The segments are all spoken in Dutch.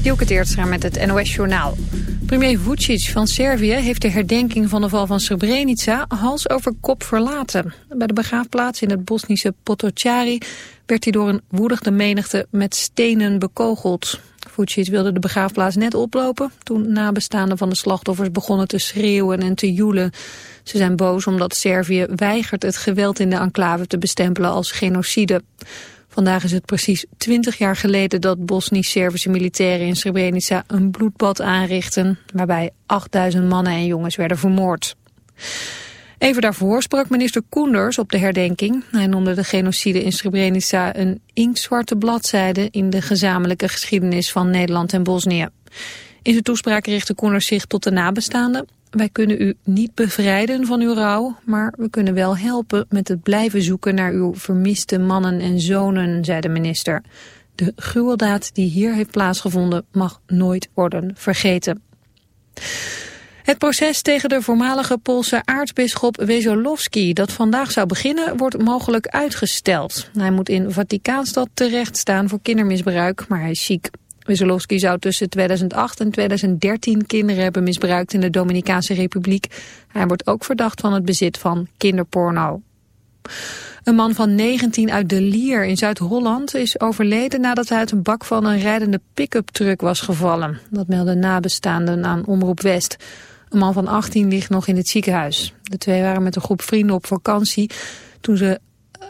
Dielke Teertstra met het NOS-journaal. Premier Vucic van Servië heeft de herdenking van de val van Srebrenica hals over kop verlaten. Bij de begraafplaats in het Bosnische Potocari werd hij door een woedigde menigte met stenen bekogeld. Vucic wilde de begraafplaats net oplopen toen nabestaanden van de slachtoffers begonnen te schreeuwen en te joelen. Ze zijn boos omdat Servië weigert het geweld in de enclave te bestempelen als genocide. Vandaag is het precies twintig jaar geleden dat Bosnisch-Servische militairen in Srebrenica een bloedbad aanrichten, waarbij 8000 mannen en jongens werden vermoord. Even daarvoor sprak minister Koenders op de herdenking. Hij noemde de genocide in Srebrenica een inktzwarte bladzijde in de gezamenlijke geschiedenis van Nederland en Bosnië. In zijn toespraak richtte Koenders zich tot de nabestaanden. Wij kunnen u niet bevrijden van uw rouw, maar we kunnen wel helpen met het blijven zoeken naar uw vermiste mannen en zonen, zei de minister. De gruweldaad die hier heeft plaatsgevonden mag nooit worden vergeten. Het proces tegen de voormalige Poolse aartsbisschop Wesolowski dat vandaag zou beginnen wordt mogelijk uitgesteld. Hij moet in Vaticaanstad terecht staan voor kindermisbruik, maar hij is ziek. Wesolowski zou tussen 2008 en 2013 kinderen hebben misbruikt in de Dominicaanse Republiek. Hij wordt ook verdacht van het bezit van kinderporno. Een man van 19 uit De Lier in Zuid-Holland is overleden nadat hij uit een bak van een rijdende pick-up truck was gevallen. Dat melden nabestaanden aan Omroep West. Een man van 18 ligt nog in het ziekenhuis. De twee waren met een groep vrienden op vakantie toen ze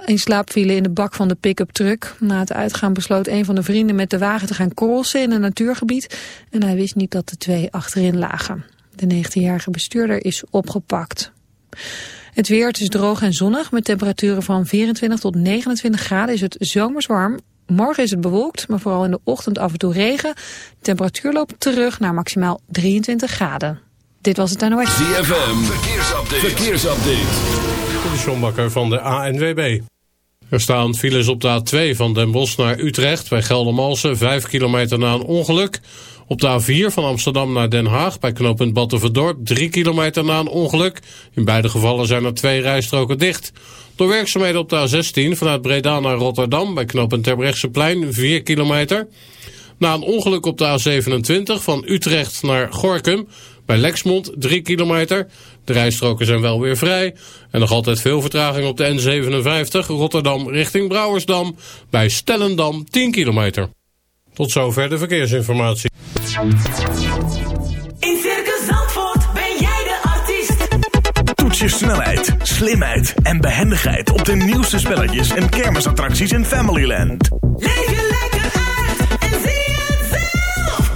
in slaap vielen in de bak van de pick-up truck. Na het uitgaan besloot een van de vrienden met de wagen te gaan crossen in een natuurgebied. En hij wist niet dat de twee achterin lagen. De 19-jarige bestuurder is opgepakt. Het weer, het is droog en zonnig met temperaturen van 24 tot 29 graden is het zomers warm. Morgen is het bewolkt, maar vooral in de ochtend af en toe regen. De temperatuur loopt terug naar maximaal 23 graden. Dit was het NOS. ZFM, verkeersupdate. verkeersupdate. De Sjombakker van de ANWB. Er staan files op de A2 van Den Bosch naar Utrecht bij Geldermalsen, 5 kilometer na een ongeluk. Op de A4 van Amsterdam naar Den Haag bij knooppunt Battenverdorp, 3 kilometer na een ongeluk. In beide gevallen zijn er twee rijstroken dicht. Door werkzaamheden op de A16 vanuit Breda naar Rotterdam bij knooppunt Terbrechtseplein, 4 kilometer. Na een ongeluk op de A27 van Utrecht naar Gorkum bij Lexmond 3 kilometer. De rijstroken zijn wel weer vrij. En nog altijd veel vertraging op de N57 Rotterdam richting Brouwersdam. Bij Stellendam 10 kilometer. Tot zover de verkeersinformatie. In Circus Zandvoort ben jij de artiest. Toets je snelheid, slimheid en behendigheid op de nieuwste spelletjes en kermisattracties in Familyland. Leef je lekker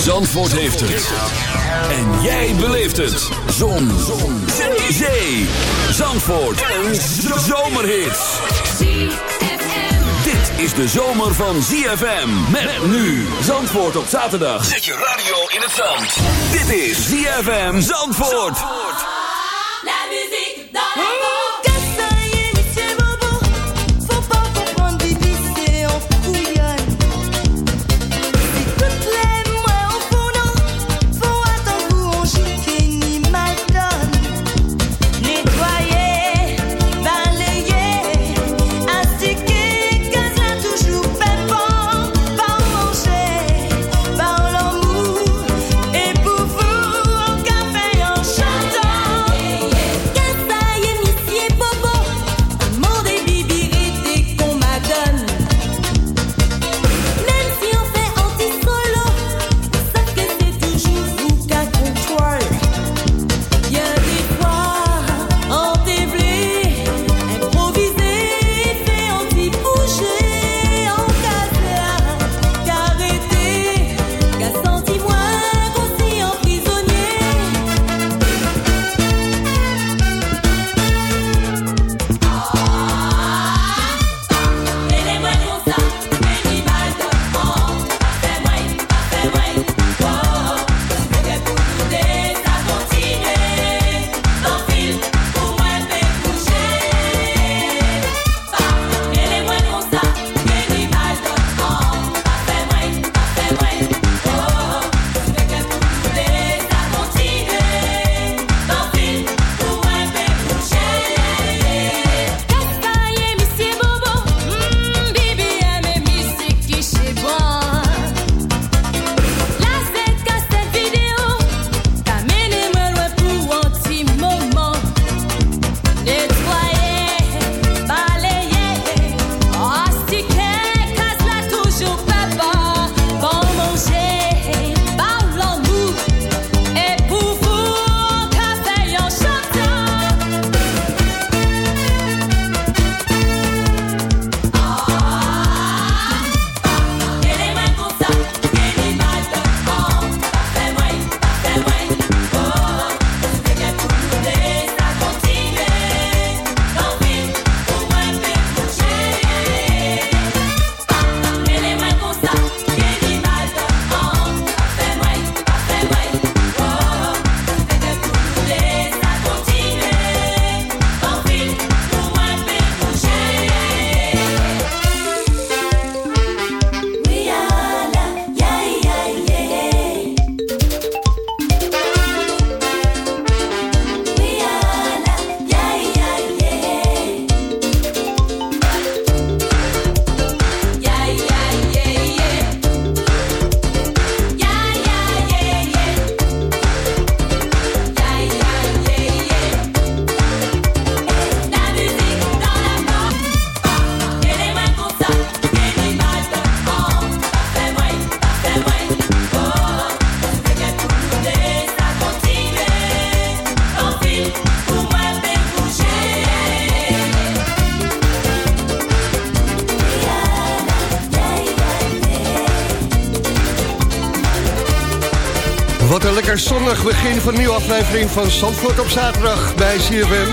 Zandvoort heeft het. En jij beleeft het. Zon. Zon. Zee. Zandvoort. Een zomerhit. Dit is de zomer van ZFM. Met nu Zandvoort op zaterdag. Zet je radio in het zand. Dit is ZFM Zandvoort. La Wat een lekker zonnig begin van een nieuwe aflevering van Zandvoort op zaterdag bij CFM.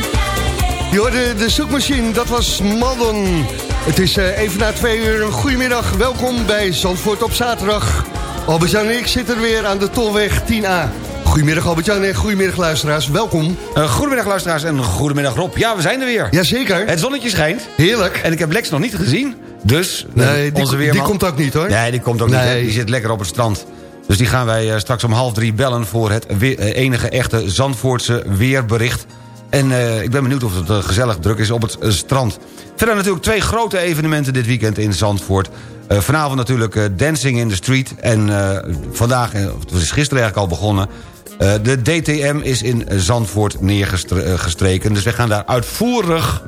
Je hoorde de zoekmachine, dat was Maddon. Het is eh, even na twee uur. Goedemiddag, welkom bij Zandvoort op zaterdag. Albert-Jan en ik zitten er weer aan de Tolweg 10A. Goedemiddag Albert-Jan en goedemiddag luisteraars, welkom. Uh, goedemiddag luisteraars en goedemiddag Rob. Ja, we zijn er weer. Jazeker. Het zonnetje schijnt. Heerlijk. En ik heb Lex nog niet gezien. Dus Nee, die, onze die weerman... komt ook niet hoor. Nee, die komt ook niet. Nee. Hè. Die zit lekker op het strand. Dus die gaan wij eh, straks om half drie bellen... voor het eh, enige echte Zandvoortse weerbericht. En eh, ik ben benieuwd of het gezellig druk is op het strand. Verder natuurlijk twee grote evenementen dit weekend in Zandvoort. Vanavond natuurlijk Dancing in the Street. En vandaag, het is gisteren eigenlijk al begonnen... De DTM is in Zandvoort neergestreken. Dus we gaan daar uitvoerig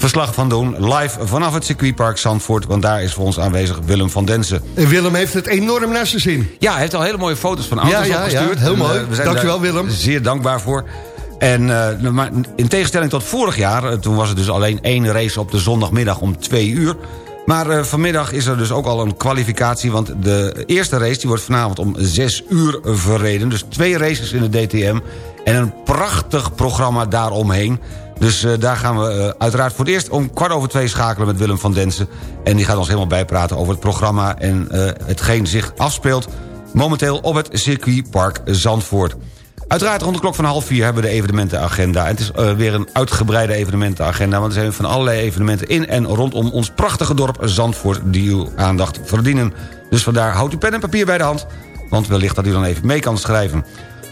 verslag van doen. Live vanaf het circuitpark Zandvoort. Want daar is voor ons aanwezig Willem van Densen. En Willem heeft het enorm naar zijn zin. Ja, hij heeft al hele mooie foto's van auto's Ja, ja, opgestuurd. ja, heel En, mooi. eh, we zijn Dankjewel, Willem. Zeer dankbaar voor. En, eh, maar in tegenstelling tot vorig jaar... eh, toen was het dus alleen één race op de zondagmiddag om twee uur... Maar vanmiddag is er dus ook al een kwalificatie... want de eerste race die wordt vanavond om 6 uur verreden. Dus twee races in de DTM en een prachtig programma daaromheen. Dus eh, daar gaan we eh, uiteraard voor het eerst om kwart over twee schakelen met Willem van Densen. En die gaat ons helemaal bijpraten over het programma... en eh, hetgeen zich afspeelt momenteel op het circuitpark Zandvoort. Uiteraard rond de klok van half vier hebben we de evenementenagenda. En het is weer een uitgebreide evenementenagenda... want er zijn van allerlei evenementen in en rondom ons prachtige dorp Zandvoort... die uw aandacht verdienen. Dus vandaar houdt u pen en papier bij de hand... want wellicht dat u dan even mee kan schrijven.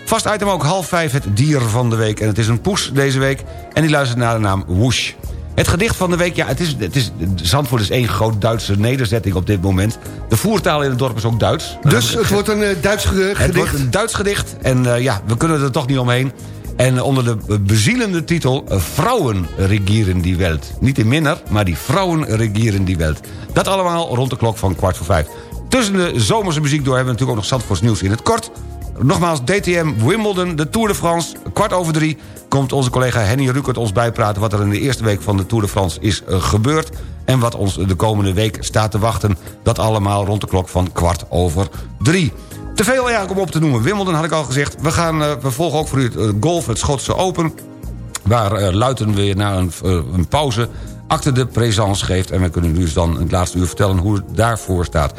Vast item ook half vijf het dier van de week. En het is een poes deze week en die luistert naar de naam Woosh. Het gedicht van de week, ja, het is, het is, Zandvoort is één groot Duitse nederzetting op dit moment. De voertaal in het dorp is ook Duits. Dus het wordt een eh, Duits ge- Het gedicht. wordt een Duits gedicht en eh, ja, we kunnen er toch niet omheen. En onder de bezielende titel eh, Vrouwen regieren die Welt. Niet die minner, maar die vrouwen regieren die Welt. Dat allemaal rond de klok van kwart voor vijf. Tussen de zomerse muziek door hebben we natuurlijk ook nog Zandvoorts nieuws in het kort. Nogmaals, DTM, Wimbledon, de Tour de France. Kwart over drie komt onze collega Henny Rukert ons bijpraten... wat er in de eerste week van de Tour de France is eh, gebeurd... en wat ons de komende week staat te wachten. Dat allemaal rond de klok van kwart over drie. Te veel eigenlijk om op te noemen. Wimbledon had ik al gezegd. We, gaan, eh, we volgen ook voor u het eh, golf, het Schotse Open... waar eh, Luiten weer na een, een pauze acte de présence geeft... en we kunnen u dus dan het laatste uur vertellen hoe het daarvoor staat.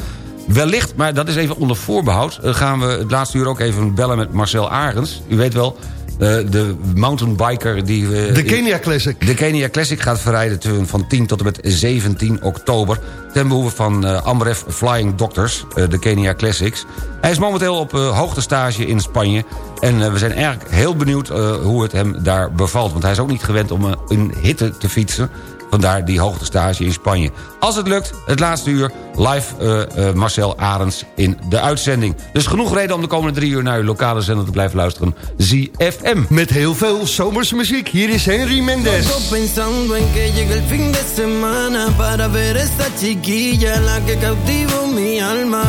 Wellicht, maar dat is even onder voorbehoud... eh, gaan we het laatste uur ook even bellen met Marcel Arends. U weet wel, eh, de mountainbiker die... we De Kenia Classic. de Kenia Classic gaat verrijden van 10 tot en met 17 oktober... ten behoeve van eh, Amref Flying Doctors, eh, de Kenia Classics. Hij is momenteel op eh, hoogtestage in Spanje... en eh, we zijn eigenlijk heel benieuwd eh, hoe het hem daar bevalt. Want hij is ook niet gewend om eh, in hitte te fietsen... Vandaar die hoogtestage in Spanje. Als het lukt, het laatste uur, live eh, eh, Marcel Arends in de uitzending. Dus genoeg reden om de komende drie uur naar uw lokale zender te blijven luisteren. ZFM. Met heel veel zomerse muziek. Hier is Henry Mendes. Pensando en que llegue el fin de semana para ver esta chiquilla, la que cautivó mi alma.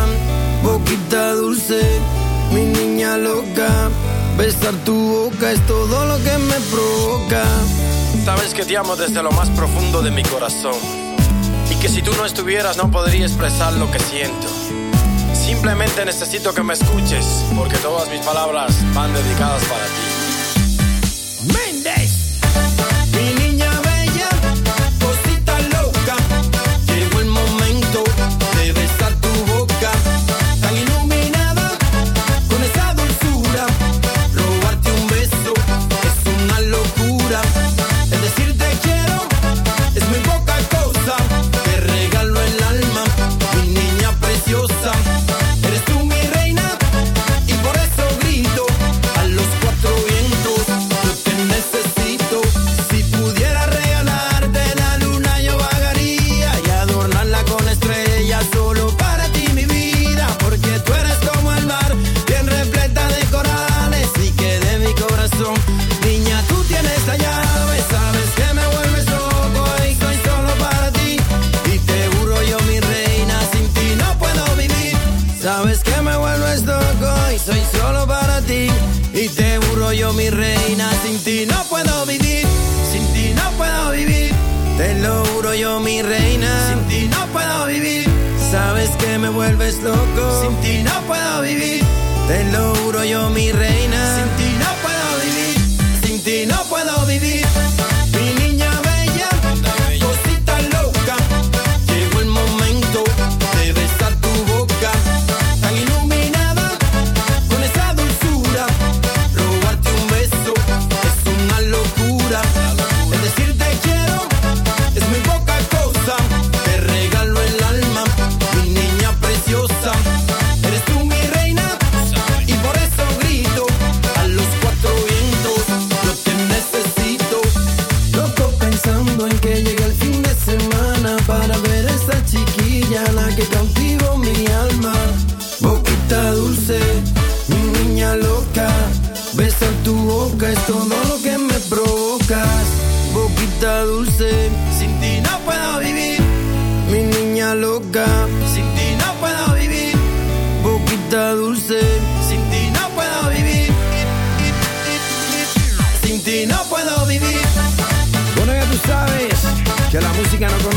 Boquita dulce, mi niña loca. Besar tu boca es todo lo que me provoca. Sabes que te amo desde lo más profundo de mi corazón. Y que si tú no estuvieras no podría expresar lo que siento. Simplemente necesito que me escuches, porque todas mis palabras van dedicadas para ti.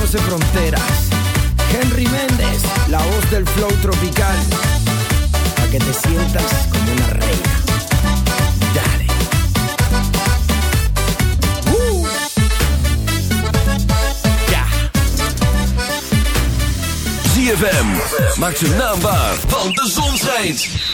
conoce fronteras. Henry Méndez, la voz del flow tropical. Para que te sientas como una reina. Dale. Uh. Yeah. ZFM, maak zijn naam want de zon schijnt.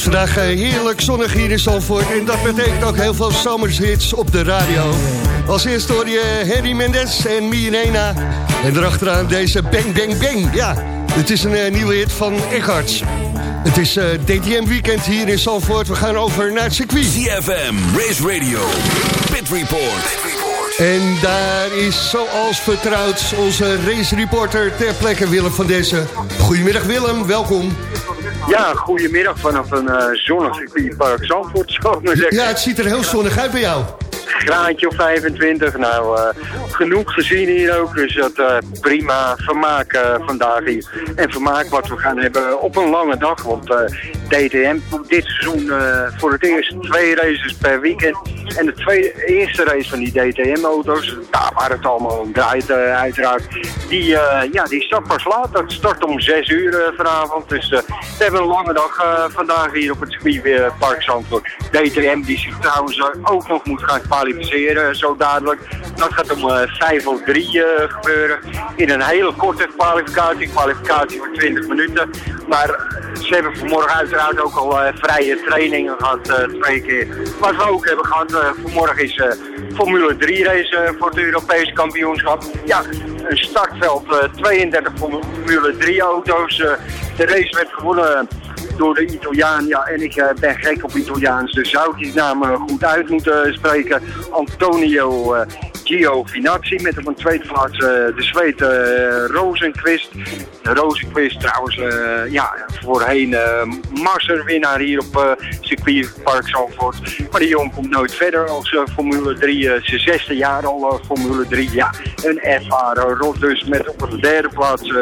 is vandaag eh, heerlijk zonnig hier in Zandvoort. En dat betekent ook heel veel zomershits op de radio. Als eerste hoor je eh, Harry Mendes en Mirena. En erachteraan deze Bang Bang Bang. Ja, het is een eh, nieuwe hit van Eckhart. Het is DTM weekend hier in Zandvoort. We gaan over naar het circuit. CFM, Race Radio, Pit Report. En daar is zoals vertrouwd onze race reporter ter plekke Willem van Dessen. Goedemiddag Willem, welkom. Ja, goedemiddag vanaf een uh, zonnig circuitpark Zandvoort, zou ik maar zeggen. Ja, het ziet er heel zonnig uit bij jou. Graantje of 25, nou, uh, genoeg gezien hier ook. Dus dat uh, prima vermaak uh, vandaag hier. En vermaak wat we gaan hebben op een lange dag. Want DTM dit seizoen voor het eerst twee races per weekend. En de tweede, eerste race van die DTM-auto's, daar waar het allemaal om draait uiteraard, die, ja, die start pas laat. Dat start om 6 uur vanavond. Dus we hebben een lange dag vandaag hier op het circuitpark Zandvoort. DTM die zich trouwens ook nog moet gaan kwalificeren zo dadelijk. Dat gaat om uh, 5 of 3 uh, gebeuren. In een hele korte kwalificatie. Kwalificatie voor 20 minuten. Maar ze hebben vanmorgen uiteraard ook al uh, vrije trainingen gehad. twee keer. Wat we ook hebben gehad vanmorgen is Formule 3 race voor het Europese kampioenschap. Ja, een startveld. 32 Formule 3 auto's. de race werd gewonnen door de Italiaan. Ja, en ik uh, ben gek op Italiaans, dus zou ik die naam uh, goed uit moeten spreken. Antonio Giovinazzi met op een tweede plaats de Zweed Rosenquist. Rosenquist trouwens, ja, voorheen masterwinnaar hier op circuitpark Zandvoort. Maar die jongen komt nooit verder als Formule 3, zijn zesde jaar al Formule 3. Ja, een ervaren rot dus met op de derde plaats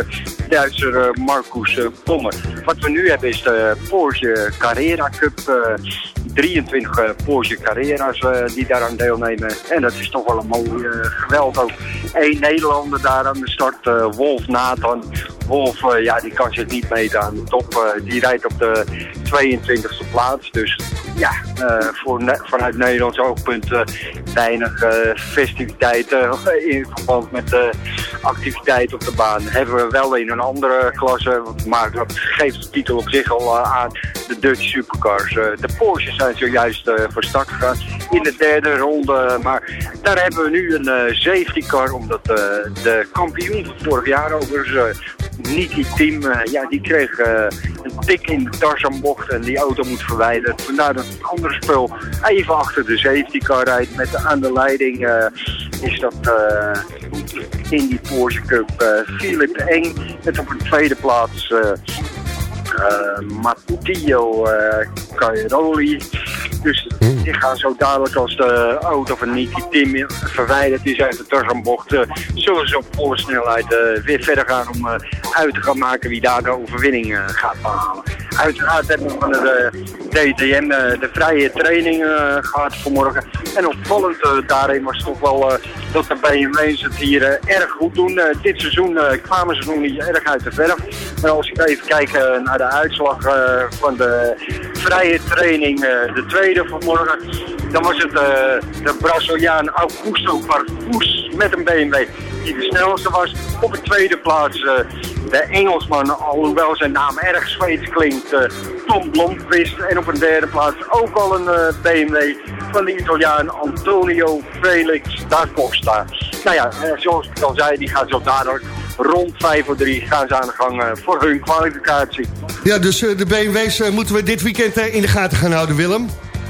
Duitser Marcus Pommer. Wat we nu hebben is de Porsche Carrera Cup. Uh, 23 uh, Porsche Carrera's uh, die daaraan deelnemen. En dat is toch wel een mooi uh, geweld ook. Eén Nederlander daar aan de start, Wolf Nathan. Wolf, ja, die kan zich niet meten aan de top. die rijdt op de 22e plaats. Dus ja, voor vanuit Nederlands oogpunt weinig festiviteiten in verband met de activiteit op de baan. Hebben we wel in een andere klasse, maar dat geeft de titel op zich al aan, de Dutch Supercars. de Porsches zijn zojuist uh, voor start gegaan in de derde ronde. Maar daar hebben we nu een uh, safety car, omdat uh, de kampioen van vorig jaar overigens, Niki Team, ja, die kreeg een tik in de Tarzanbocht en die auto moet verwijderd. Vandaar dat het andere spul even achter de safety car rijdt. Met de, aan de leiding is dat in die Porsche Cup Philip Eng met op een tweede plaats uh, Uh, Cairoli. Dus die gaan zo dadelijk als de auto van Niki Tim verwijderd is uit de Tarzanbocht, uh, zullen ze op volle snelheid weer verder gaan om uit te gaan maken wie daar de overwinning gaat behalen. Uiteraard hebben we van de DTM de vrije training gehad vanmorgen. En opvallend daarin was toch wel dat de BMW's het hier erg goed doen. dit seizoen kwamen ze nog niet erg uit de verf. Maar als ik even kijk naar de uitslag uh, van de vrije training, uh, de tweede vanmorgen, dan was het uh, de Braziliaan Augusto Farfus met een BMW die de snelste was. Op de tweede plaats de Engelsman, alhoewel zijn naam erg Zweeds klinkt, Tom Blomqvist. En op een derde plaats ook al een BMW van de Italiaan Antonio Felix da Costa. Nou ja, zoals ik al zei, die gaat zo dadelijk rond 5 voor 3 gaan ze aan de gang uh, voor hun kwalificatie. Ja, dus uh, de BMW's uh, moeten we dit weekend in de gaten gaan houden, Willem?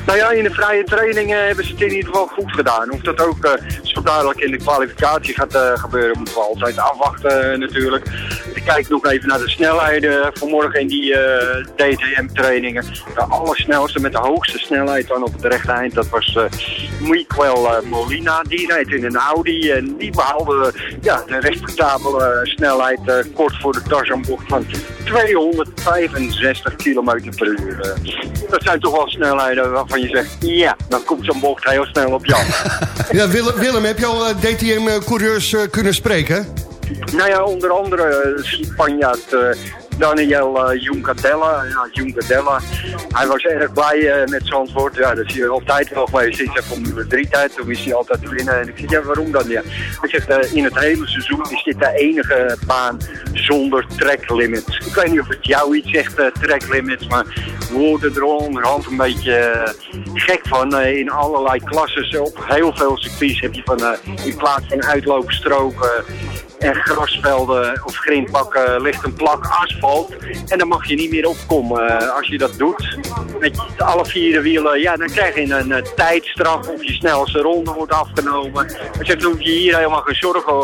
Nou ja, in de vrije training hebben ze het in ieder geval goed gedaan. Of dat ook zo dadelijk in de kwalificatie gaat gebeuren, moeten we altijd afwachten natuurlijk. Ik kijk nog even naar de snelheden vanmorgen in die DTM-trainingen. De allersnelste met de hoogste snelheid dan op het rechte eind, dat was Miguel Molina. Die rijdt in een Audi en die behaalde ja, de respectabele snelheid kort voor de Tarzanbocht van 265 km per uur. dat zijn toch wel snelheden waarvan je zegt, ja, dan komt zo'n bocht heel snel op jou. ja, Willem, Willem, heb je al DTM-coureurs kunnen spreken? Nou ja, onder andere Spanjaard Daniel uh, Juncadella. Ja, Juncadella. Hij was erg blij uh, met Zandvoort. Ja, dat is hij altijd wel geweest sinds hij Formule 3 tijd. Toen is hij altijd te winnen. En ik zeg, ja, waarom dan? Ja. Hij zegt, uh, in het hele seizoen is dit de enige baan zonder track limits. Ik weet niet of het jou iets zegt, limits, maar worden er onderhand een beetje eh, gek van. Eh, in allerlei klassen op heel veel circuits heb je van eh, in plaats van uitloopstroken en grasvelden of grindpakken ligt een plak asfalt. En dan mag je niet meer opkomen. Eh, als je dat doet met alle vier wielen, ja, dan krijg je een tijdstraf of je snelste ronde wordt afgenomen. Dus daar hoef je hier helemaal geen zorgen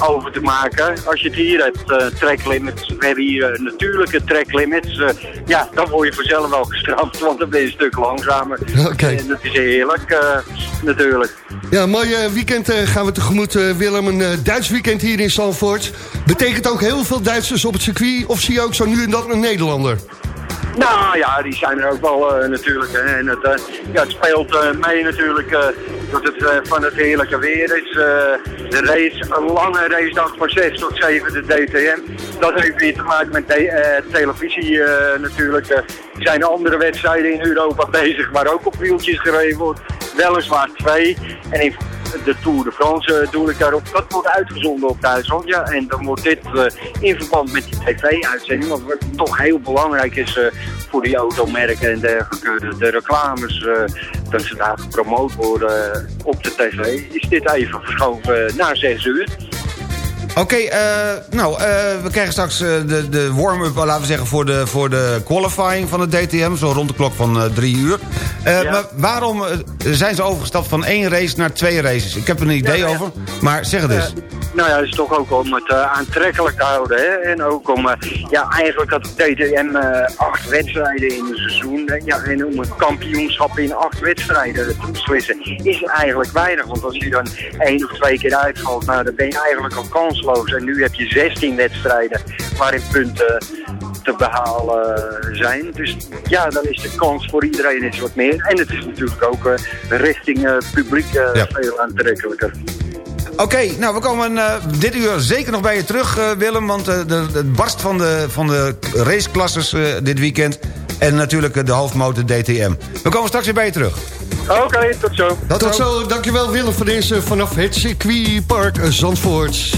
over te maken. Als je het hier hebt, eh tracklimits, we hebben hier eh, natuurlijke tracklimits, ja, dan word je vanzelf wel gestraft, want dan ben je een stuk langzamer. Oké. En dat is heerlijk, eh, natuurlijk. Ja, een mooi eh, weekend eh, gaan we tegemoet, eh, Willem. Een Duits weekend hier in Zandvoort. Betekent ook heel veel Duitsers op het circuit? Of zie je ook zo nu en dan een Nederlander? Nou ja, die zijn er ook wel eh, natuurlijk. Hè. En het, eh, ja, het speelt eh, mee natuurlijk dat het van het heerlijke weer is. De race, een lange racedag van 6 tot 7 de DTM. Dat heeft weer te maken met de, televisie natuurlijk. Er zijn andere wedstrijden in Europa bezig waar ook op wieltjes gereden wordt. Weliswaar twee. En in de Tour de France eh, doe ik daarop. Dat wordt uitgezonden op Duitsland. Ja, en dan wordt dit eh, in verband met die tv-uitzending, wat toch heel belangrijk is eh, voor die automerken en dergelijke, de, reclames, dat ze daar gepromoot worden op de tv, is dit even verschoven naar 6 uur. Oké, eh, nou, eh, we krijgen straks eh, de, de warm-up, laten we zeggen, voor de, voor de qualifying van de DTM. Zo rond de klok van drie uur. Ja. Maar waarom zijn ze overgestapt van één race naar twee races? Ik heb er een idee Ja, ja. over, maar zeg het eens. Nou ja, dat is toch ook om het aantrekkelijk te houden. Hè? En ook om, ja, eigenlijk had de DTM acht wedstrijden in een seizoen. Ja, en om een kampioenschap in acht wedstrijden te beslissen, is eigenlijk weinig. Want als je dan één of twee keer uitvalt, nou, dan ben je eigenlijk al kansloos. En nu heb je 16 wedstrijden waarin punten te behalen zijn. Dus ja, dan is de kans voor iedereen iets wat meer. En het is natuurlijk ook eh, richting eh, publiek eh, Ja. veel aantrekkelijker. Oké, nou, we komen eh, dit uur zeker nog bij je terug, eh, Willem... want eh, de, de barst van de, van de raceklasses eh, dit weekend... en natuurlijk de hoofdmotor DTM. We komen straks weer bij je terug. Oké, tot zo. Tot zo, dankjewel Willem voor deze vanaf het circuitpark Zandvoort.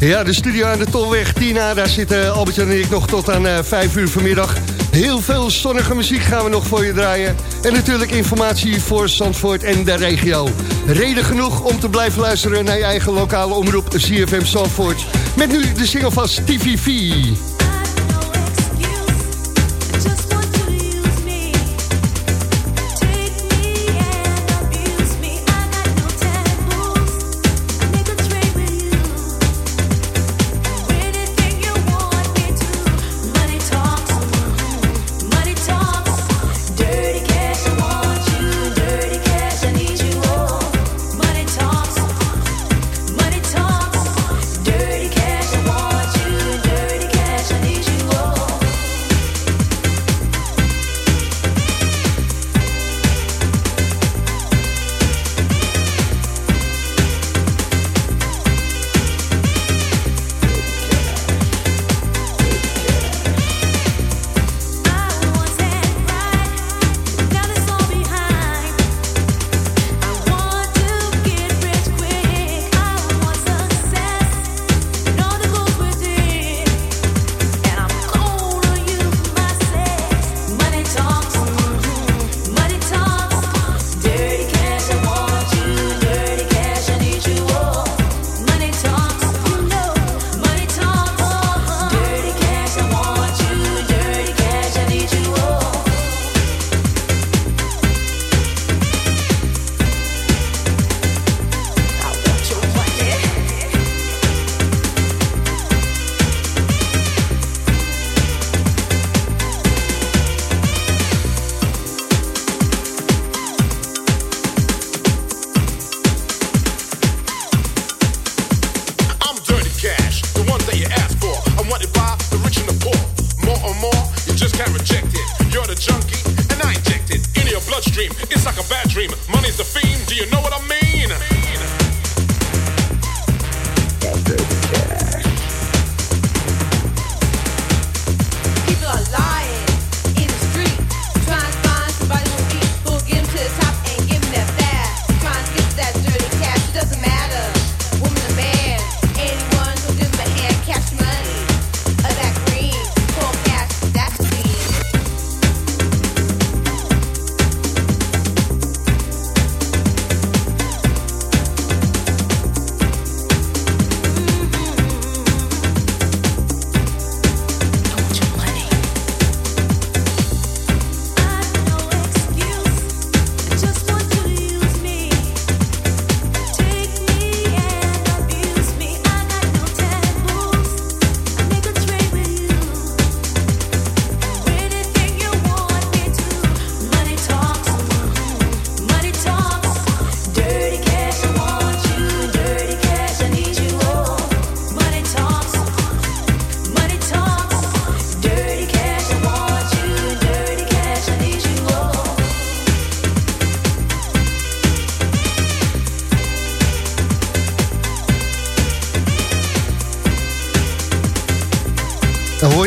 Ja, de studio aan de Tolweg, Tina, daar zitten Albert en ik nog tot aan eh 5 uur vanmiddag. Heel veel zonnige muziek gaan we nog voor je draaien. En natuurlijk informatie voor Zandvoort en de regio. Reden genoeg om te blijven luisteren naar je eigen lokale omroep CFM Zandvoort. Met nu de single van Stevie V.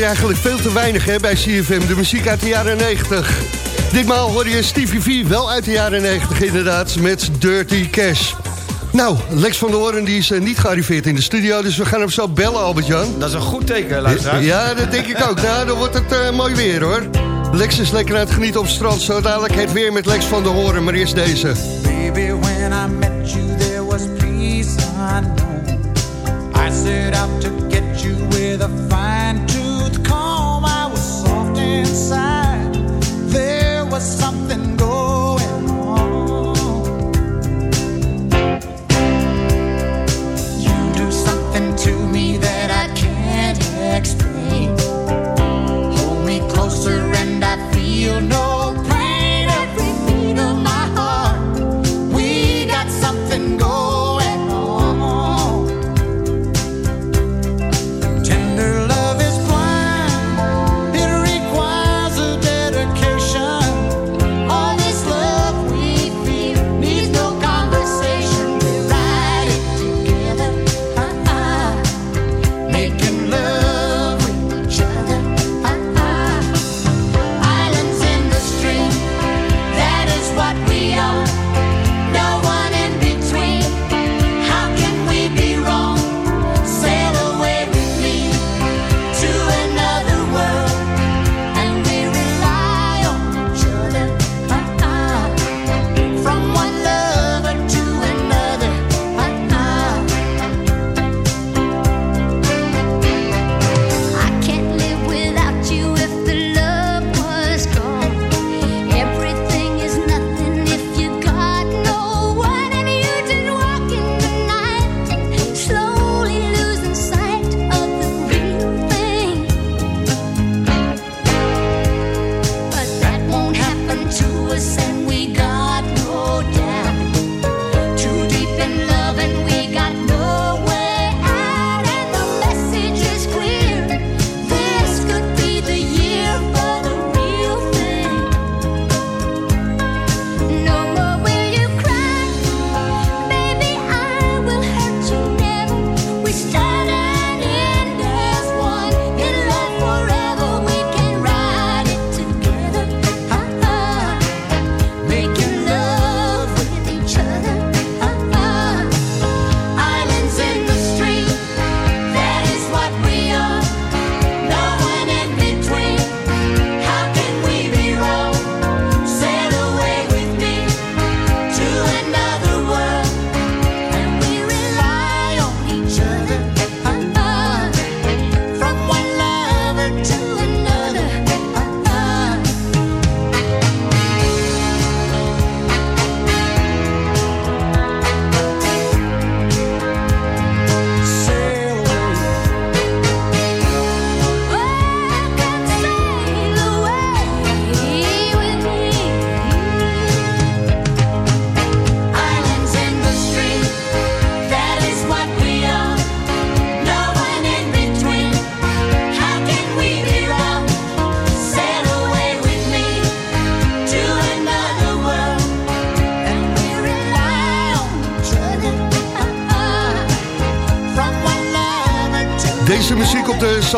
eigenlijk veel te weinig hè, bij CFM, de muziek uit de jaren 90. Ditmaal hoor je Stevie V wel uit de jaren 90 inderdaad, met Dirty Cash. Nou, Lex van der Hoorn die is eh, niet gearriveerd in de studio, dus we gaan hem zo bellen, Albert-Jan. Dat is een goed teken, luisteraars. Ja, dat denk ik ook. Nou, dan wordt het eh, mooi weer, hoor. Lex is lekker aan het genieten op het strand. Zo dadelijk het weer met Lex van der Hoorn, maar eerst deze. Baby, when I met you, there was peace unknown. I set out to get you with a fine pensar.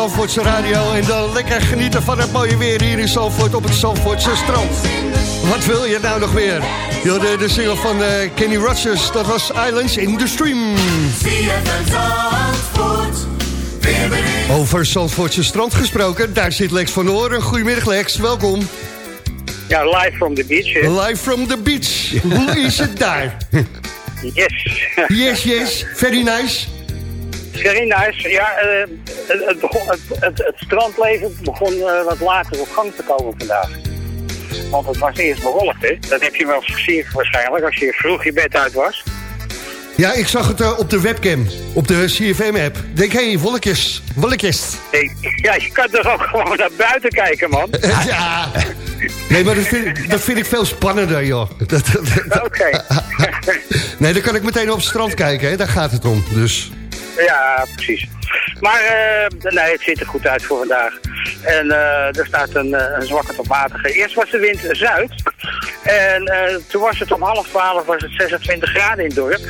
Zandvoortse radio en dan lekker genieten van het mooie weer hier in Zandvoort op het Zandvoortse strand. Wat wil je nou nog meer? Yo, de, de single van eh, Kenny Rogers, dat was Islands in the Stream. Over Zandvoortse strand gesproken, daar zit Lex van Oren. Goedemiddag Lex, welkom. Ja, live from the beach. hè. Live from the beach. Hoe is het daar? Yes. Yes, yes, very nice. Nice. Ja, eh, het, het, begon- het, het, het strandleven begon eh, wat later op gang te komen vandaag. Want het was eerst bewolkt, hè. Dat heb je wel gezien waarschijnlijk als je vroeg je bed uit was. Ja, ik zag het eh, op de webcam, op de CFM-app. Denk, hé, hey, wolkjes, wolkjes. Ja, je kan toch ook gewoon naar buiten kijken, man. ja. Nee, maar dat vind, dat vind ik veel spannender, joh. Oké. nee, dan kan ik meteen op het strand kijken, hè. daar gaat het om. Dus. Ja, precies. Maar eh, nee, het ziet er goed uit voor vandaag. En eh, er staat een, eh, een zwakke tot matige. Eerst was de wind zuid. En toen was het om half twaalf was het 26 graden in het dorp.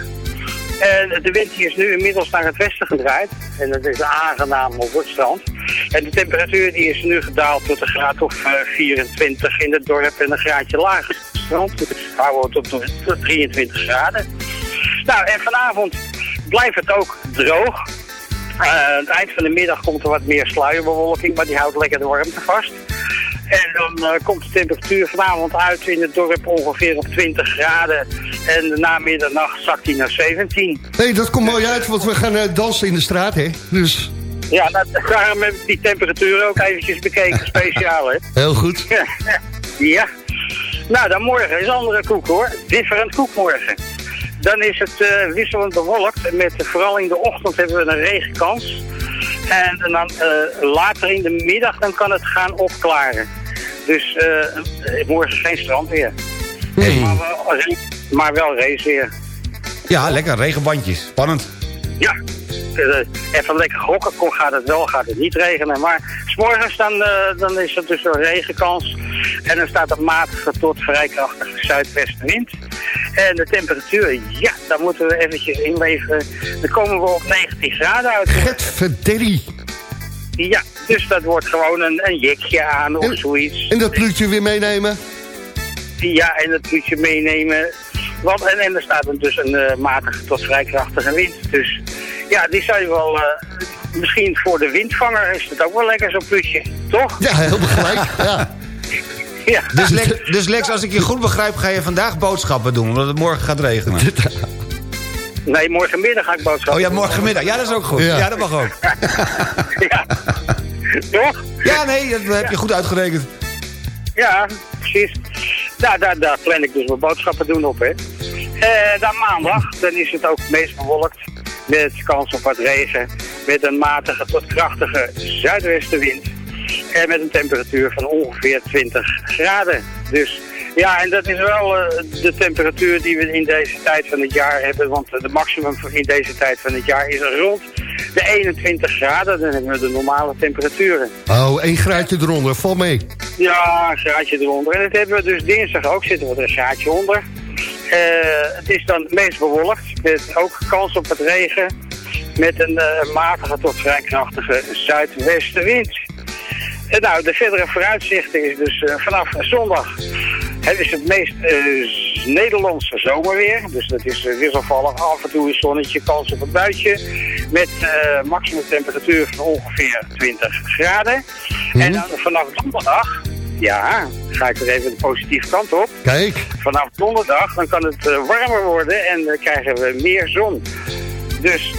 En de wind is nu inmiddels naar het westen gedraaid. En het is aangenaam op het strand. En de temperatuur die is nu gedaald tot een graad of eh, 24 in het dorp en een graadje lager. strand. Dus we tot, tot 23 graden. Nou, en vanavond blijft het ook droog. Eh, aan het eind van de middag komt er wat meer sluierbewolking, maar die houdt lekker de warmte vast. En dan eh, komt de temperatuur vanavond uit in het dorp ongeveer op 20 graden. En na middernacht zakt hij naar 17. hey, dat komt mooi uit, want we gaan eh, dansen in de straat, hè? Dus Ja, nou, daarom heb ik die temperatuur ook eventjes bekeken, speciaal hè. heel goed. ja. Nou, dan morgen is andere koek hoor. Different koek morgen. Dan is het eh, wisselend bewolkt. Met eh, vooral in de ochtend hebben we een regenkans. En dan eh, later in de middag dan kan het gaan opklaren. Dus morgen geen strandweer. Hey. Maar, wel, maar wel raceweer. Ja, lekker, regenbandjes. Spannend. Ja, even lekker gokken kon, gaat het wel, gaat het niet regenen. Maar s'morgens dan, dan is het dus een regenkans. En dan staat er matige tot vrij krachtige zuidwestenwind. En de temperatuur, ja, daar moeten we eventjes inleveren. Dan komen we op 19 graden uit. Verderi. Ja, dus dat wordt gewoon een, een jekje aan of zoiets. En dat pluutje weer meenemen? Ja, en dat moet je meenemen. Want, en, en er staat dan dus een eh, matige tot vrij krachtige wind. Dus ja, die zou je wel... eh, misschien voor de windvanger is het ook wel lekker zo'n putje, toch? Ja, heel gelijk. ja. ja. Dus, Lex, dus Lex, als ik je goed begrijp, ga je vandaag boodschappen doen, omdat het morgen gaat regenen. Nee, morgenmiddag ga ik boodschappen Oh ja, morgenmiddag. Ja, dat is ook goed. Ja. Ja, dat mag ook. Toch? Ja, nee, dat heb je goed uitgerekend. Ja, precies. Daar, daar, daar plan ik dus mijn boodschappen doen op, hè. Eh, dan maandag, dan is het ook meest bewolkt. Met kans op wat regen. Met een matige tot krachtige zuidwestenwind. En met een temperatuur van ongeveer 20 graden. Dus ja, en dat is wel eh, de temperatuur die we in deze tijd van het jaar hebben. Want de maximum in deze tijd van het jaar is rond de 21 graden. Dan hebben we de normale temperaturen. Oh, één graadje eronder, val mee. Ja, een graadje eronder. En dat hebben we dus dinsdag ook, zitten we er een graadje onder. Eh, het is dan meest bewolkt, met ook kans op het regen. Met een eh, matige tot vrij krachtige zuidwestenwind. En nou, de verdere vooruitzichten is dus eh, vanaf zondag. Het is het meest eh, Nederlandse zomerweer. Dus dat is eh, wisselvallig. Af en toe een zonnetje, kans op een buitje. Met eh maximum temperatuur van ongeveer 20 graden. En dan vanaf donderdag, ja, ga ik er even de positieve kant op. Kijk. Vanaf donderdag dan kan het eh, warmer worden en dan krijgen we meer zon. Dus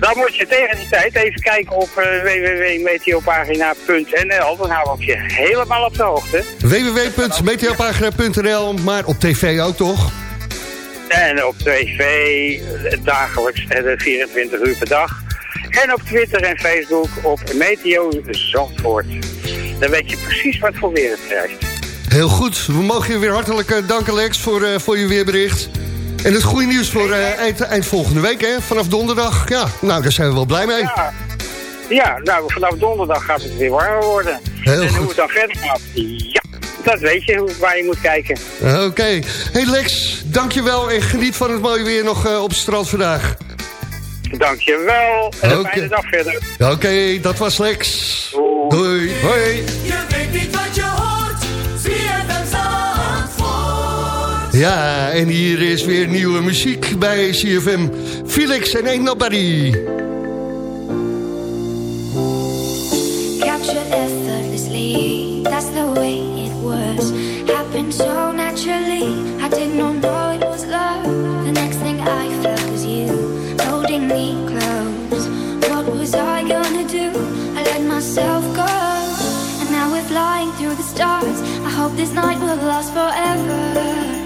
dan moet je tegen die tijd even kijken op eh, www.meteopagina.nl. Dan houden we je helemaal op de hoogte. www.meteopagina.nl, maar op tv ook toch? En op tv eh, dagelijks eh, 24 uur per dag. En op Twitter en Facebook op Meteo Zandvoort. Dan weet je precies wat voor weer het krijgt. Heel goed. We mogen je weer hartelijk eh, danken, Lex, voor, eh, voor je weerbericht. En het goede nieuws voor eh, eind, eind volgende week, hè? Vanaf donderdag. Ja, nou, daar zijn we wel blij mee. Ja, ja nou vanaf donderdag gaat het weer warmer worden. Heel en goed. hoe het dan verder gaat, ja, dat weet je hoe- waar je moet kijken. Oké. Hey Lex, dankjewel en geniet van het mooie weer nog eh, op het strand vandaag. Dankjewel en een fijne dag verder. Oké, dat was Lex. Doei. Hoi. Je weet niet wat je Ja, en hier is weer nieuwe muziek bij CFM. Felix en Ain't Nobody. Captured effortlessly, that's the way it was. Happened so naturally, I did not know it was love. The next thing I felt was you, holding me close. What was I gonna do? I let myself go. And now we're flying through the stars. I hope this night will last forever.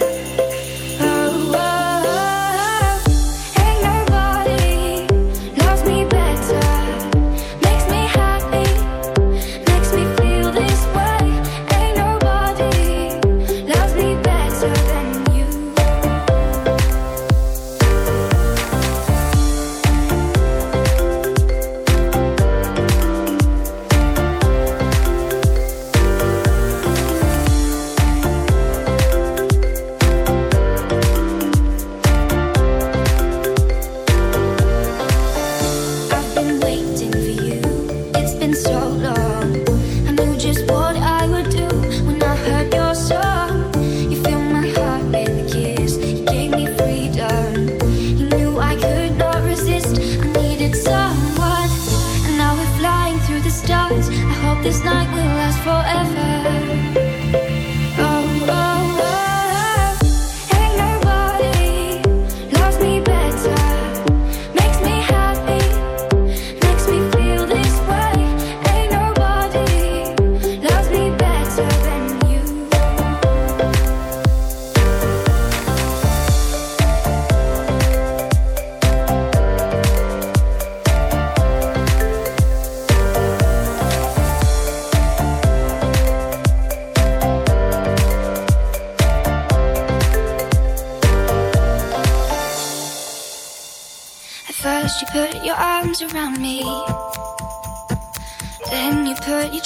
Oh,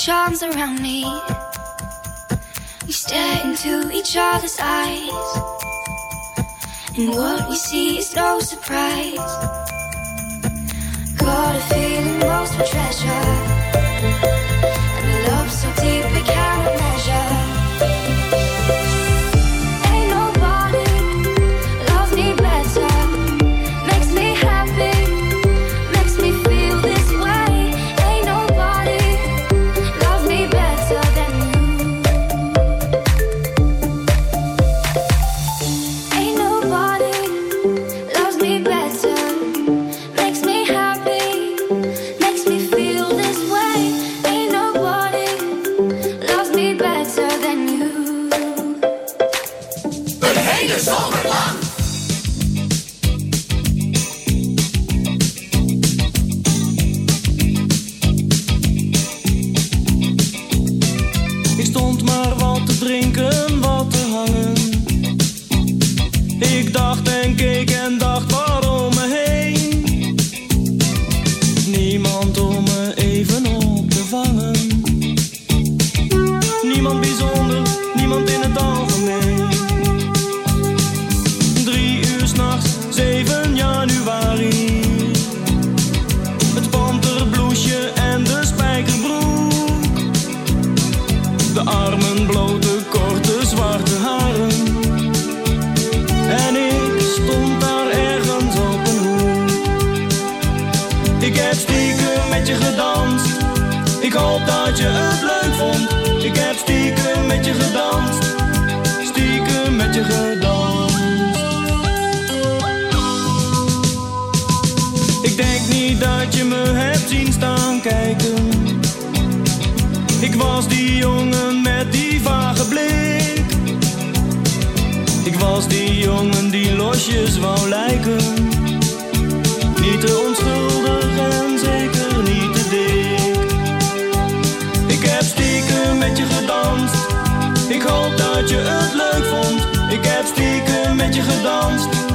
charms around me. met je gedanst. Ik hoop dat je het leuk vond. Ik heb stiekem met je gedanst.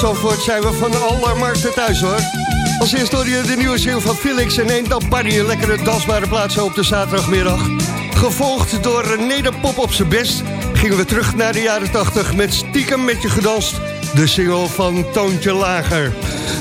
Zandvoort zijn we van de markten thuis hoor. Als eerste hoor je de nieuwe single van Felix en een dan een lekkere dansbare plaats op de zaterdagmiddag. Gevolgd door Nederpop Pop op zijn best gingen we terug naar de jaren 80 met Stiekem met je gedanst. De single van Toontje Lager.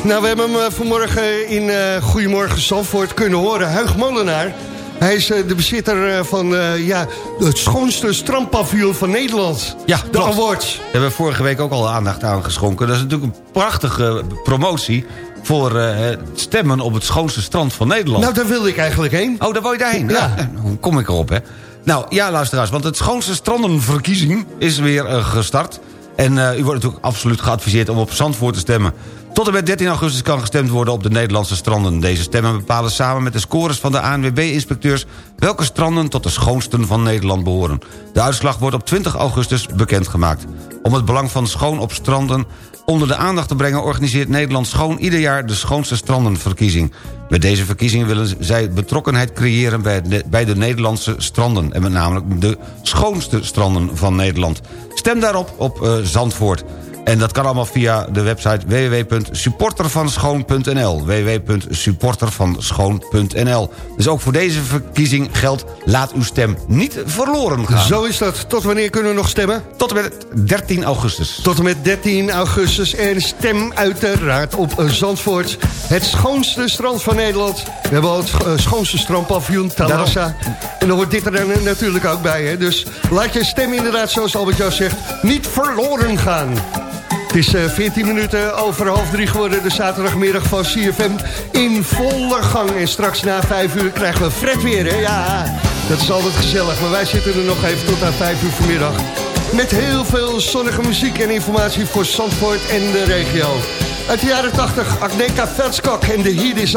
Nou, we hebben hem eh, vanmorgen in uh, Goedemorgen Zandvoort kunnen horen. Huig Molenaar hij is eh, de bezitter eh, van eh, ja, het schoonste strandpaviljoen van Nederland. Ja, de klopt. awards. Daar hebben we vorige week ook al aandacht aan geschonken. Dat is natuurlijk een prachtige promotie voor het stemmen op het schoonste strand van Nederland. Nou, daar wilde ik eigenlijk heen. Oh, daar wil je daarheen? Ja. Ja. Hoe kom ik erop, hè? Nou, ja, luisteraars, want het schoonste strandenverkiezing is weer gestart. En u wordt natuurlijk absoluut geadviseerd om op Zandvoort te stemmen. Tot en met 13 augustus kan gestemd worden op de Nederlandse stranden. Deze stemmen bepalen samen met de scores van de ANWB-inspecteurs... welke stranden tot de schoonsten van Nederland behoren. De uitslag wordt op 20 augustus bekendgemaakt. Om het belang van schoon op stranden onder de aandacht te brengen... organiseert Nederland Schoon ieder jaar de schoonste strandenverkiezing. Met deze verkiezing willen zij betrokkenheid creëren... bij de, Nederlandse stranden. En met name de schoonste stranden van Nederland. Stem daarop op eh, Zandvoort. En dat kan allemaal via de website www.supportervanschoon.nl www.supportervanschoon.nl Dus ook voor deze verkiezing geldt... laat uw stem niet verloren gaan. Zo is dat. Tot wanneer kunnen we nog stemmen? Tot en met 13 augustus. Tot en met 13 augustus. En stem uiteraard op eh, Zandvoort. Het schoonste strand van Nederland. We hebben al het eh, schoonste strandpaviljoen, Talassa. En dan wordt dit er natuurlijk ook bij. Hè? Dus laat je stem inderdaad, zoals Albert-Jan zegt, niet verloren gaan. Het is eh, 14 minuten over half drie geworden. De zaterdagmiddag van CFM in volle gang. En straks na 5 uur krijgen we Fred weer. Hè? Ja, dat is altijd gezellig. Maar wij zitten er nog even tot aan 5 uur vanmiddag. Met heel veel zonnige muziek en informatie voor Zandvoort en de regio. Uit de jaren 80, Agneka Velskok en The Heat is.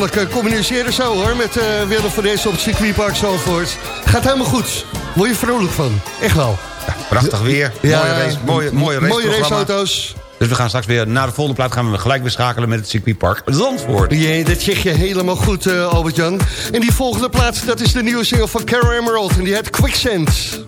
Makkelijk eh, communiceren zo hoor, met eh, Willem van Dees op het circuitpark Zandvoort. Gaat helemaal goed. Word je vrolijk van. Echt wel. Prachtig weer. Ja, mooie race, mooie, mooie, mooie raceprogramma. raceauto's. Dus we gaan straks weer naar de volgende plaat gaan we gelijk weer schakelen met het circuitpark Zandvoort. Jee, dat zeg je helemaal goed, eh, Albert-Jan. En die volgende plaats, dat is de nieuwe single van Carol Emerald. En die heet Quicksand.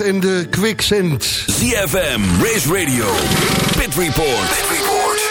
En de Quicksand. ZFM, Race Radio, Pit Report.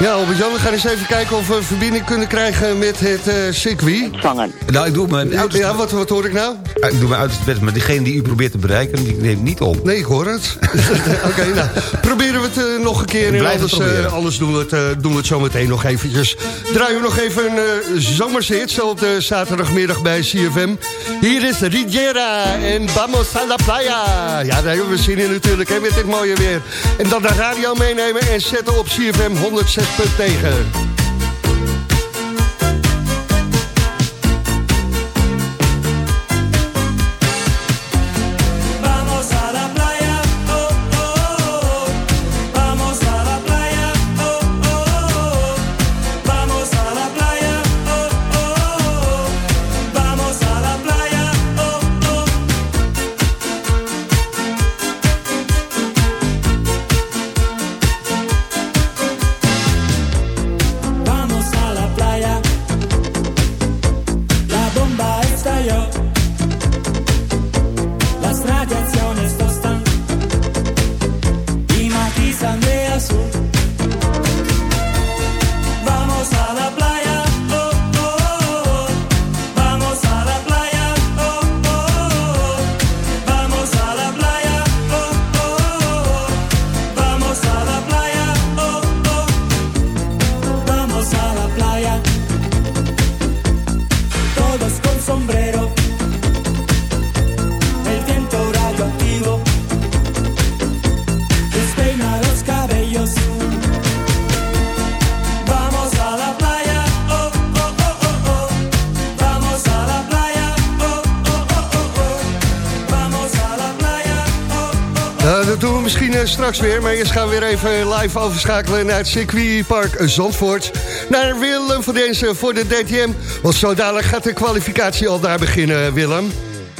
Ja, Albert-Jan, we gaan eens even kijken of we verbinding kunnen krijgen met het eh circuit. Vangen. Nou, ik doe mijn Ja, wat, wat hoor ik nou? Ik doe mijn uiterste best, maar diegene die u probeert te bereiken, die neemt niet op. Nee, ik hoor het. Oké, nou, proberen we het eh, nog een keer. En Blijf het anders, eh, anders doen, we het, eh, doen we het zo meteen nog eventjes. Draaien we nog even een uh, zomershit, zo op de zaterdagmiddag bij CFM. Hier is Riviera en Vamos a la Playa. Ja, daar hebben we zin in natuurlijk, hè, met dit mooie weer. En dan de radio meenemen en zetten op CFM 106.9. straks weer. Maar eerst gaan we weer even live overschakelen naar het circuitpark Zandvoort. Naar Willem van deze voor de DTM. Want zo dadelijk gaat de kwalificatie al daar beginnen, Willem.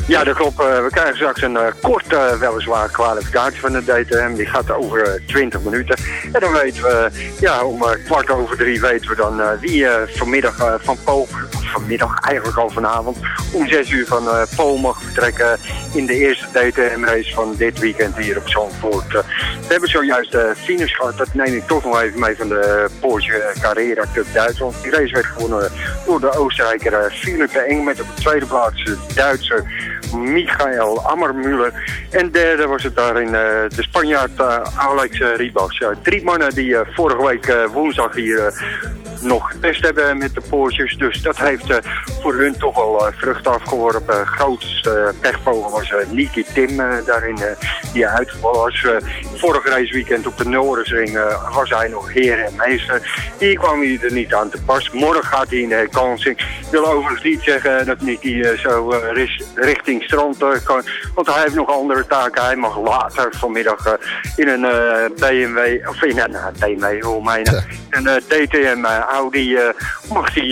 Ja, dat klopt. Eh, we krijgen straks een eh, korte, eh, weliswaar, kwalificatie van de DTM. Die gaat over eh, 20 minuten. En dan weten we, ja, om kwart over drie weten we dan wie vanmiddag van Pool, of vanmiddag eigenlijk al vanavond, om 6 uur van Pool mag vertrekken in de eerste DTM-race van dit weekend hier op Zandvoort. Eh, we hebben zojuist de finish gehad. Dat neem ik toch nog even mee van de Porsche Carrera Cup Duitsland. Die race werd gewonnen door de Oostenrijker eh, Philippe Eng met op de tweede plaats de Duitser Michael Ammermüller. En derde was het daarin eh, de Spanjaard eh, Alex uh, Ribas. Drie mannen die eh, vorige week eh, woensdag hier eh, nog getest hebben met de Porsches. Dus dat heeft eh, voor hun toch wel eh, vrucht afgeworpen. grootste uh, pechvogel was eh, Niki Tim eh, daarin, eh, die uitgevallen was. Eh, vorig raceweekend op de Norrisring eh, was hij nog heer en meester. Hier kwam hij er niet aan te pas. Morgen gaat hij in de herkansing. Ik wil overigens niet zeggen dat eh, zo eh, ris- richting strand eh, kan. Want hij heeft nog andere taken. Hij mag later vanmiddag eh, in een eh, BMW, of in een BMW, hoe mijn, een eh, DTM Audi, mag hij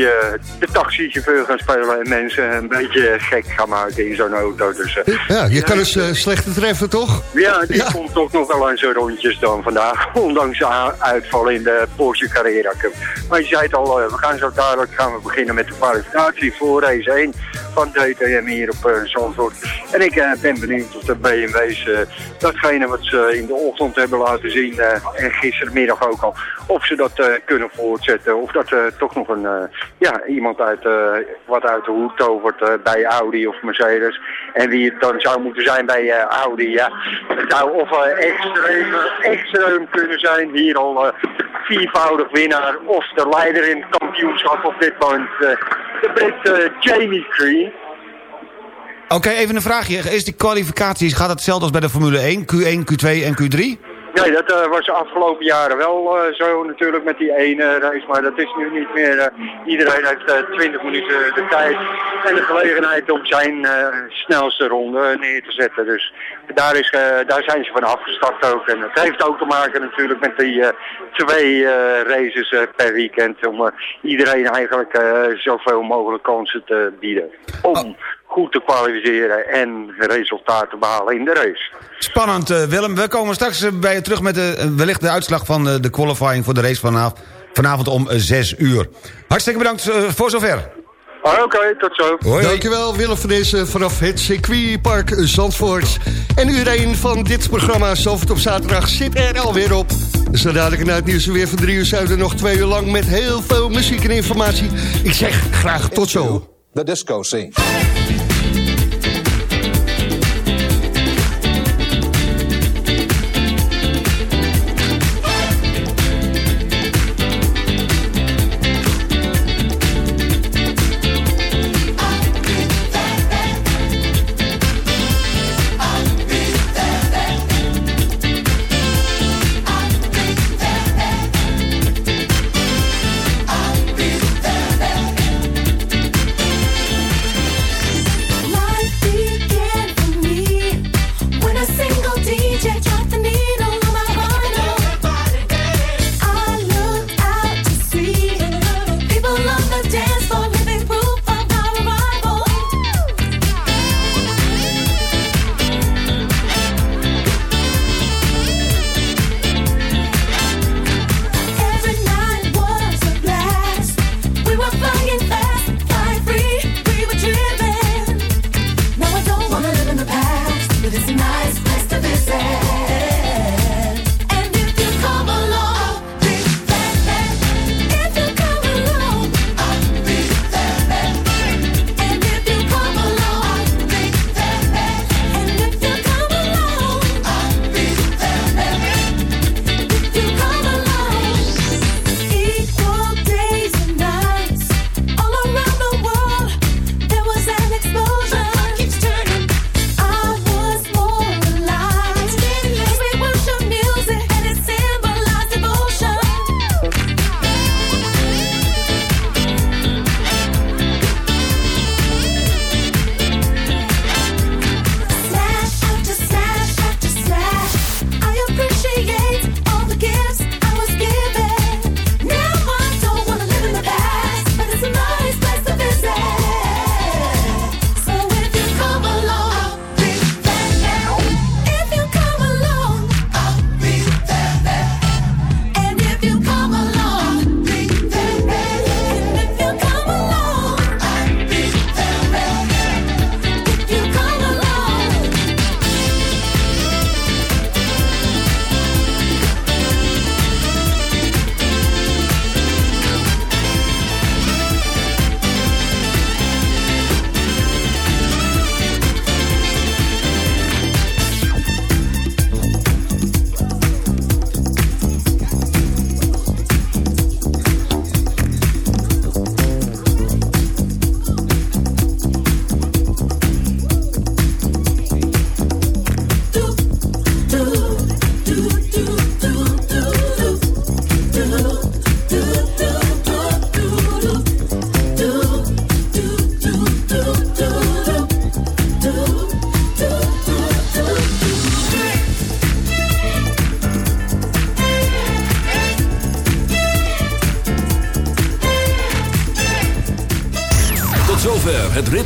de taxichauffeur gaan spelen en mensen een beetje gek gaan maken in zo'n auto. Dus, Ja, je kan eens eh, slechter treffen, toch? ja, die komt toch nog wel aan zijn rondjes dan vandaag. Ondanks de uitval in de Porsche Carrera Cup. Maar je zei het al, we gaan zo dadelijk gaan we beginnen met de kwalificatie voor race 1 van DTM hier op eh, Zandvoort. En ik eh, ben benieuwd of de BMW's eh, datgene wat ze in de ochtend hebben laten zien en gistermiddag ook al, of ze dat kunnen voortzetten. Of dat toch nog een, ja, iemand uit, wat uit de hoed tovert bij Audi of Mercedes. En wie het dan zou moeten zijn bij Audi, ja. Het zou of extreem, extreem kunnen zijn, hier al viervoudig winnaar. Of de leider in het kampioenschap op dit moment, de Brit Jamie Green. Oké, even een vraagje. Is die kwalificaties, gaat het hetzelfde als bij de Formule 1? Q1, Q2 en Q3? Nee, dat eh, was de afgelopen jaren wel eh, zo natuurlijk met die ene race, maar dat is nu niet meer. eh, iedereen heeft eh, 20 minuten de tijd en de gelegenheid om zijn snelste ronde neer te zetten. Dus daar, is, daar zijn ze van afgestapt ook. En het heeft ook te maken natuurlijk met die twee races per weekend om iedereen eigenlijk zoveel mogelijk kansen te bieden. Om goed te kwalificeren en resultaten te behalen in de race. Spannend, eh, Willem. We komen straks eh, bij je terug met de, eh, wellicht de uitslag van de qualifying voor de race vanavond, vanavond om 6 uur. Hartstikke bedankt voor zover. Oké, tot zo. Dankjewel Willem van Dessen vanaf het circuitpark Zandvoort. En uur 1 van dit programma Zandvoort op zaterdag zit er alweer op. Zo dadelijk na het nieuws weer van drie uur er nog twee uur lang... met heel veel muziek en informatie. Ik zeg graag tot zo. The disco scene.